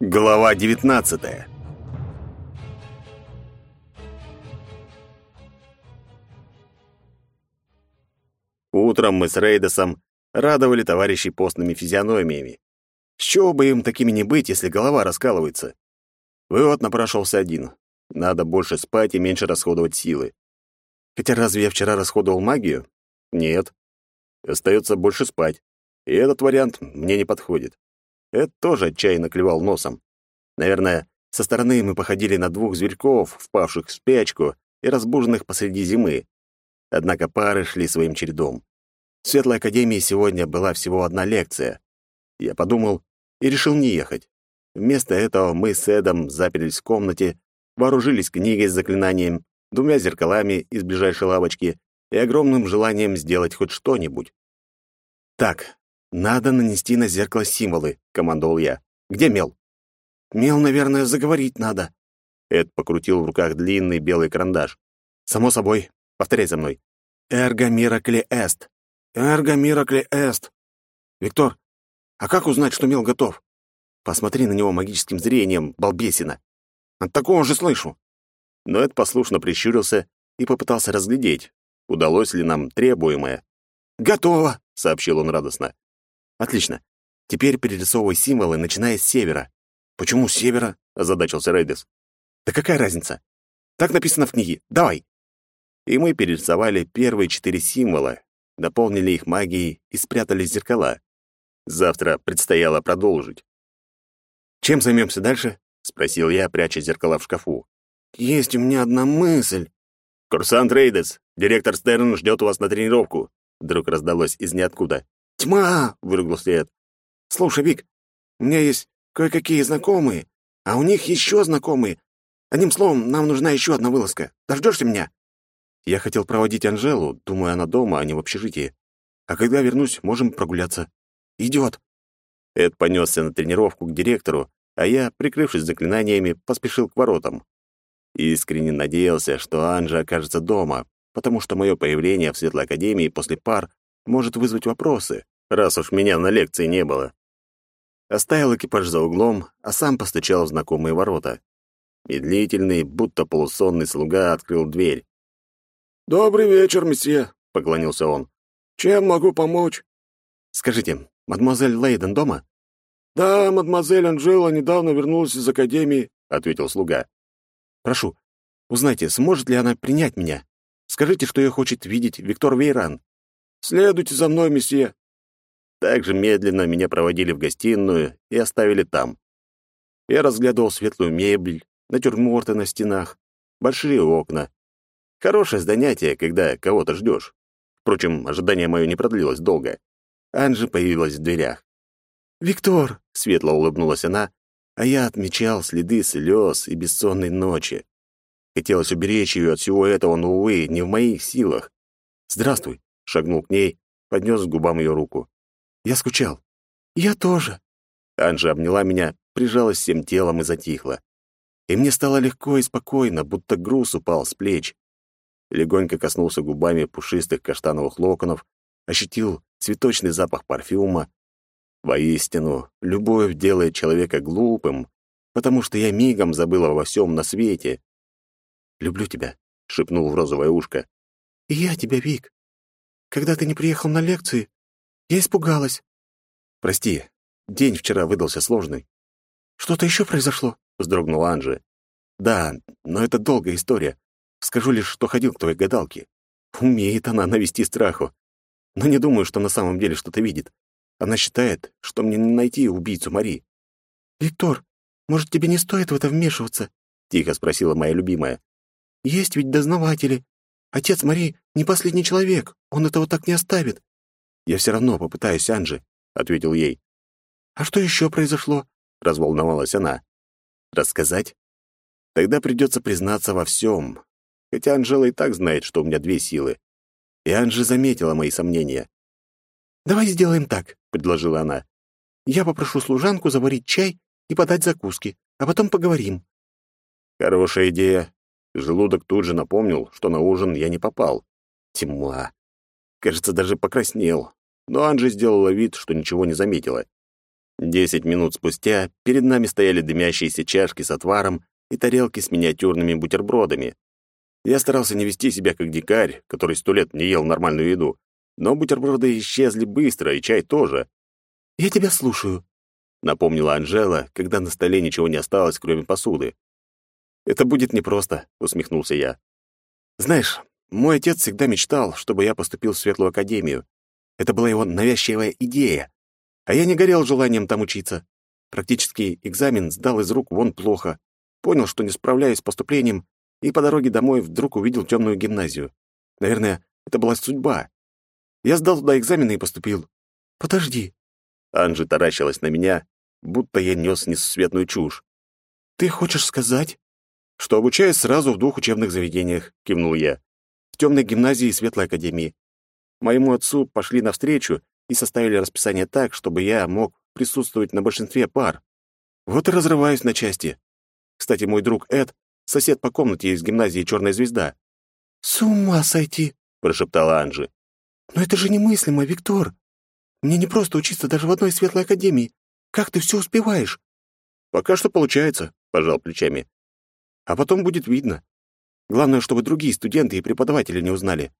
Глава 19. Утром мы с Рейдосом радовали товарищей постными физиономиями. С чего бы им такими не быть, если голова раскалывается? Вывод напрашивался один. Надо больше спать и меньше расходовать силы. Хотя разве я вчера расходовал магию? Нет. Остается больше спать. И этот вариант мне не подходит. Эд тоже отчаянно клевал носом. Наверное, со стороны мы походили на двух зверьков, впавших в спячку и разбуженных посреди зимы. Однако пары шли своим чередом. В Светлой Академии сегодня была всего одна лекция. Я подумал и решил не ехать. Вместо этого мы с Эдом заперлись в комнате, вооружились книгой с заклинанием, двумя зеркалами из ближайшей лавочки и огромным желанием сделать хоть что-нибудь. Так, надо нанести на зеркало символы, командовал я. Где мел? Мел, наверное, заговорить надо. Эд покрутил в руках длинный белый карандаш. Само собой. Повторяй за мной. Эрго миракле эст. Эрго миракле эст. Виктор, а как узнать, что мел готов? Посмотри на него магическим зрением, балбесина. От такого же слышу. Но Эд послушно прищурился и попытался разглядеть, удалось ли нам требуемое. «Готово!» — сообщил он радостно. Отлично. Теперь перерисовывай символы, начиная с севера. Почему с севера? озадачился Рейдес. Да какая разница? Так написано в книге. Давай. И мы перерисовали первые четыре символа, дополнили их магией и спрятали зеркала. Завтра предстояло продолжить. Чем займемся дальше? спросил я, пряча зеркала в шкафу. Есть у меня одна мысль. Курсант Рейдес, директор Стерн ждет вас на тренировку. Вдруг раздалось из ниоткуда. «Тьма!» — выругался Эд. «Слушай, Вик, у меня есть кое-какие знакомые, а у них еще знакомые. Одним словом, нам нужна еще одна вылазка. Дождешься меня?» Я хотел проводить Анжелу, думаю, она дома, а не в общежитии. А когда вернусь, можем прогуляться. Идет. Эд понесся на тренировку к директору, а я, прикрывшись заклинаниями, поспешил к воротам. Искренне надеялся, что Анжа окажется дома, потому что мое появление в Светлой Академии после пар может вызвать вопросы, раз уж меня на лекции не было. Оставил экипаж за углом, а сам постучал в знакомые ворота. Медлительный, будто полусонный слуга открыл дверь. «Добрый вечер, месье», — поклонился он. «Чем могу помочь?» «Скажите, мадемуазель Лейден дома?» «Да, мадемуазель Анжела недавно вернулась из академии», — ответил слуга. «Прошу, узнайте, сможет ли она принять меня? Скажите, что ее хочет видеть Виктор Вейран». «Следуйте за мной, месье». Так же медленно меня проводили в гостиную и оставили там. Я разглядывал светлую мебель, натюрморты на стенах, большие окна. Хорошее занятие, когда кого-то ждешь. Впрочем, ожидание мое не продлилось долго. Анжи появилась в дверях. «Виктор!» — светло улыбнулась она, а я отмечал следы слез и бессонной ночи. Хотелось уберечь ее от всего этого, но, увы, не в моих силах. «Здравствуй!» шагнул к ней, поднес к губам ее руку. «Я скучал». «Я тоже». Анжа обняла меня, прижалась всем телом и затихла. И мне стало легко и спокойно, будто груз упал с плеч. Легонько коснулся губами пушистых каштановых локонов, ощутил цветочный запах парфюма. Воистину, любовь делает человека глупым, потому что я мигом забыла во всем на свете. «Люблю тебя», — шепнул в розовое ушко. «И я тебя, Вик», когда ты не приехал на лекции, я испугалась. Прости, день вчера выдался сложный. Что-то еще произошло? вздрогнула Анжи. Да, но это долгая история. Скажу лишь, что ходил к твоей гадалке. Умеет она навести страху. Но не думаю, что на самом деле что-то видит. Она считает, что мне не найти убийцу Мари. «Виктор, может, тебе не стоит в это вмешиваться?» — тихо спросила моя любимая. «Есть ведь дознаватели. Отец Мари не последний человек, он этого так не оставит. Я все равно попытаюсь, Анжи, ответил ей. А что еще произошло? разволновалась она. Рассказать? Тогда придется признаться во всем. Хотя Анжела и так знает, что у меня две силы. И Анжи заметила мои сомнения. «Давай сделаем так», — предложила она. «Я попрошу служанку заварить чай и подать закуски, а потом поговорим». «Хорошая идея», Желудок тут же напомнил, что на ужин я не попал. Тьма. Кажется, даже покраснел. Но Анжи сделала вид, что ничего не заметила. Десять минут спустя перед нами стояли дымящиеся чашки с отваром и тарелки с миниатюрными бутербродами. Я старался не вести себя как дикарь, который сто лет не ел нормальную еду, но бутерброды исчезли быстро, и чай тоже. «Я тебя слушаю», — напомнила Анжела, когда на столе ничего не осталось, кроме посуды. «Это будет непросто», — усмехнулся я. «Знаешь, мой отец всегда мечтал, чтобы я поступил в Светлую Академию. Это была его навязчивая идея. А я не горел желанием там учиться. Практически экзамен сдал из рук вон плохо. Понял, что не справляюсь с поступлением, и по дороге домой вдруг увидел темную гимназию. Наверное, это была судьба. Я сдал туда экзамены и поступил. Подожди. Анжи таращилась на меня, будто я нес несусветную чушь. Ты хочешь сказать? Что обучаюсь сразу в двух учебных заведениях, кивнул я. В темной гимназии и Светлой Академии. Моему отцу пошли навстречу и составили расписание так, чтобы я мог присутствовать на большинстве пар. Вот и разрываюсь на части. Кстати, мой друг Эд — сосед по комнате из гимназии «Черная звезда». «С ума сойти!» — прошептала Анжи. «Но это же немыслимо, Виктор. Мне не просто учиться даже в одной светлой академии. Как ты все успеваешь?» «Пока что получается», — пожал плечами. «А потом будет видно. Главное, чтобы другие студенты и преподаватели не узнали.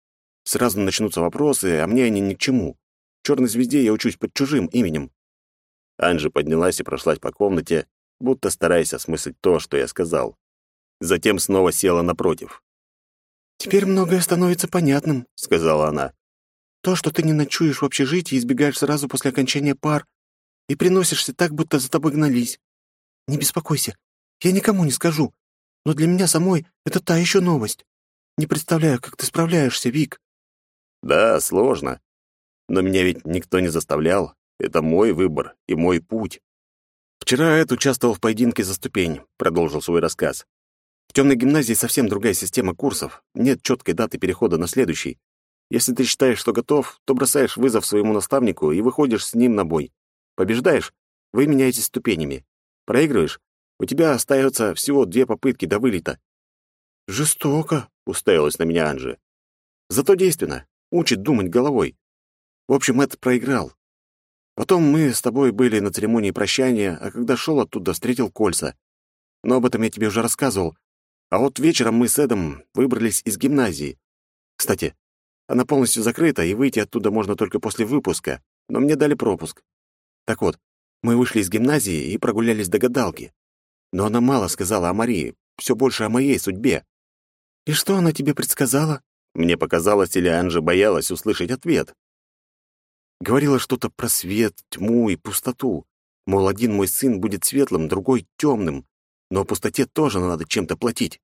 Сразу начнутся вопросы, а мне они ни к чему. В «Черной звезде» я учусь под чужим именем». Анжи поднялась и прошлась по комнате, будто стараясь осмыслить то, что я сказал. Затем снова села напротив. «Теперь многое становится понятным», — сказала она. «То, что ты не ночуешь в общежитии и избегаешь сразу после окончания пар, и приносишься так, будто за тобой гнались. Не беспокойся, я никому не скажу, но для меня самой это та еще новость. Не представляю, как ты справляешься, Вик». «Да, сложно. Но меня ведь никто не заставлял. Это мой выбор и мой путь. Вчера Эд участвовал в поединке за ступень, продолжил свой рассказ. В темной гимназии совсем другая система курсов. Нет четкой даты перехода на следующий. Если ты считаешь, что готов, то бросаешь вызов своему наставнику и выходишь с ним на бой. Побеждаешь — вы меняетесь ступенями. Проигрываешь — у тебя остается всего две попытки до вылета. «Жестоко», — уставилась на меня Анжи. «Зато действенно. Учит думать головой. В общем, Эд проиграл. Потом мы с тобой были на церемонии прощания, а когда шел оттуда, встретил кольца. Но об этом я тебе уже рассказывал. А вот вечером мы с Эдом выбрались из гимназии. Кстати, она полностью закрыта, и выйти оттуда можно только после выпуска, но мне дали пропуск. Так вот, мы вышли из гимназии и прогулялись до гадалки. Но она мало сказала о Марии, все больше о моей судьбе. «И что она тебе предсказала?» Мне показалось, или Анжа боялась услышать ответ. Говорила что-то про свет, тьму и пустоту. Мол, один мой сын будет светлым, другой — темным. Но о пустоте тоже надо чем-то платить.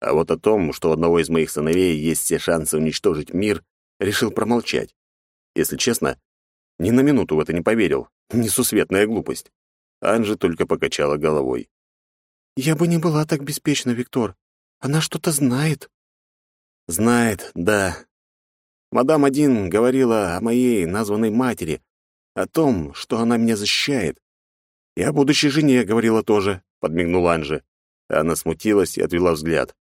А вот о том, что у одного из моих сыновей есть все шансы уничтожить мир, решил промолчать. Если честно, ни на минуту в это не поверил. Несусветная глупость. Анжи только покачала головой. «Я бы не была так беспечна, Виктор. Она что-то знает». «Знает, да. Мадам один говорила о моей названной матери, о том, что она меня защищает. И о будущей жене говорила тоже, подмигнула Анже. Она смутилась и отвела взгляд.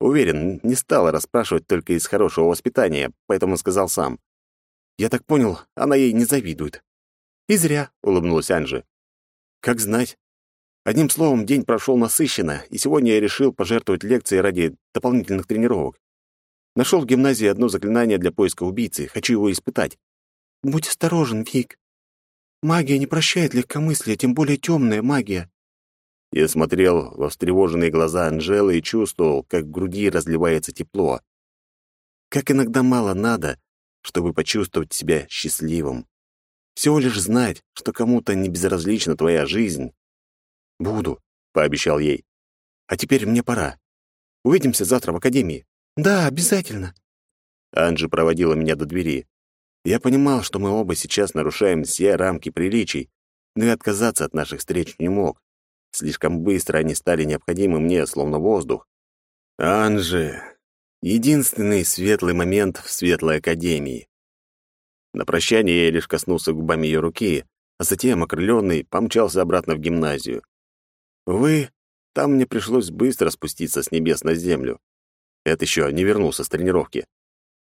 Уверен, не стала расспрашивать только из хорошего воспитания, поэтому сказал сам. Я так понял, она ей не завидует. И зря, улыбнулась Анже. Как знать. Одним словом, день прошел насыщенно, и сегодня я решил пожертвовать лекцией ради дополнительных тренировок. Нашел в гимназии одно заклинание для поиска убийцы. Хочу его испытать. Будь осторожен, Вик. Магия не прощает легкомыслия, тем более темная магия. Я смотрел во встревоженные глаза Анжелы и чувствовал, как в груди разливается тепло. Как иногда мало надо, чтобы почувствовать себя счастливым. Всего лишь знать, что кому-то не безразлична твоя жизнь. «Буду», — пообещал ей. «А теперь мне пора. Увидимся завтра в академии». «Да, обязательно». Анджи проводила меня до двери. Я понимал, что мы оба сейчас нарушаем все рамки приличий, но и отказаться от наших встреч не мог. Слишком быстро они стали необходимы мне, словно воздух. Анжи — единственный светлый момент в Светлой Академии. На прощание я лишь коснулся губами ее руки, а затем, окрыленный, помчался обратно в гимназию. Увы, там мне пришлось быстро спуститься с небес на землю. Это еще не вернулся с тренировки.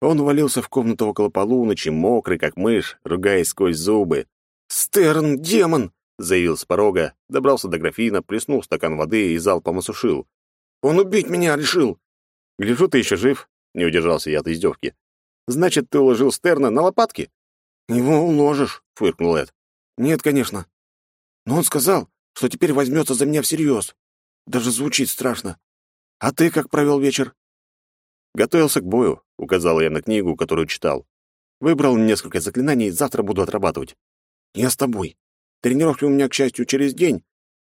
Он увалился в комнату около полуночи, мокрый, как мышь, ругаясь сквозь зубы. «Стерн, демон! заявил с порога, добрался до графина, плеснул стакан воды и залпом осушил. «Он убить меня решил!» «Гляжу, ты еще жив», — не удержался я от издевки. «Значит, ты уложил Стерна на лопатки?» «Его уложишь», — фыркнул Эд. «Нет, конечно. Но он сказал, что теперь возьмется за меня всерьез. Даже звучит страшно. А ты как провел вечер?» «Готовился к бою», — указал я на книгу, которую читал. «Выбрал несколько заклинаний, завтра буду отрабатывать». «Я с тобой. Тренировки у меня, к счастью, через день.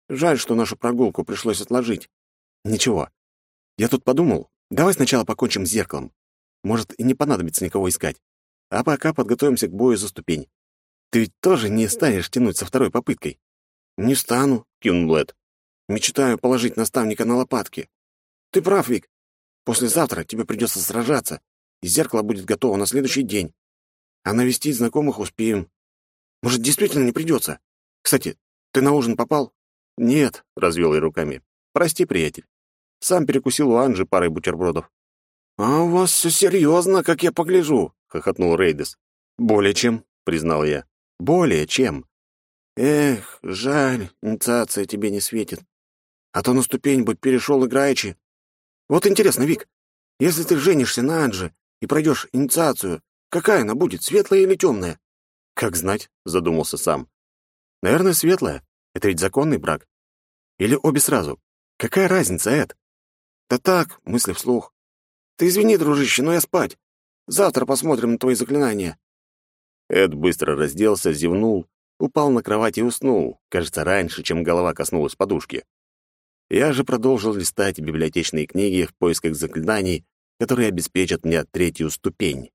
Жаль, что нашу прогулку пришлось отложить». «Ничего. Я тут подумал, давай сначала покончим с зеркалом. Может, и не понадобится никого искать. А пока подготовимся к бою за ступень. Ты ведь тоже не станешь тянуть со второй попыткой?» «Не стану», — кивнул Блэд. «Мечтаю положить наставника на лопатки. Ты прав, Вик. Послезавтра тебе придется сражаться, и зеркало будет готово на следующий день. А навестить знакомых успеем. Может, действительно не придется? Кстати, ты на ужин попал? Нет, развел я руками. Прости, приятель. Сам перекусил у Анжи парой бутербродов. А у вас все серьезно, как я погляжу, хохотнул Рейдес. Более чем, признал я. Более чем. Эх, жаль, инициация тебе не светит. А то на ступень бы перешел играючи. Вот интересно, Вик, если ты женишься на Анже и пройдешь инициацию, какая она будет, светлая или темная? Как знать, задумался сам. Наверное, светлая. Это ведь законный брак. Или обе сразу. Какая разница, Эд? Да так, мысли вслух. Ты извини, дружище, но я спать. Завтра посмотрим на твои заклинания. Эд быстро разделся, зевнул, упал на кровать и уснул, кажется, раньше, чем голова коснулась подушки. Я же продолжил листать библиотечные книги в поисках заклинаний, которые обеспечат мне третью ступень.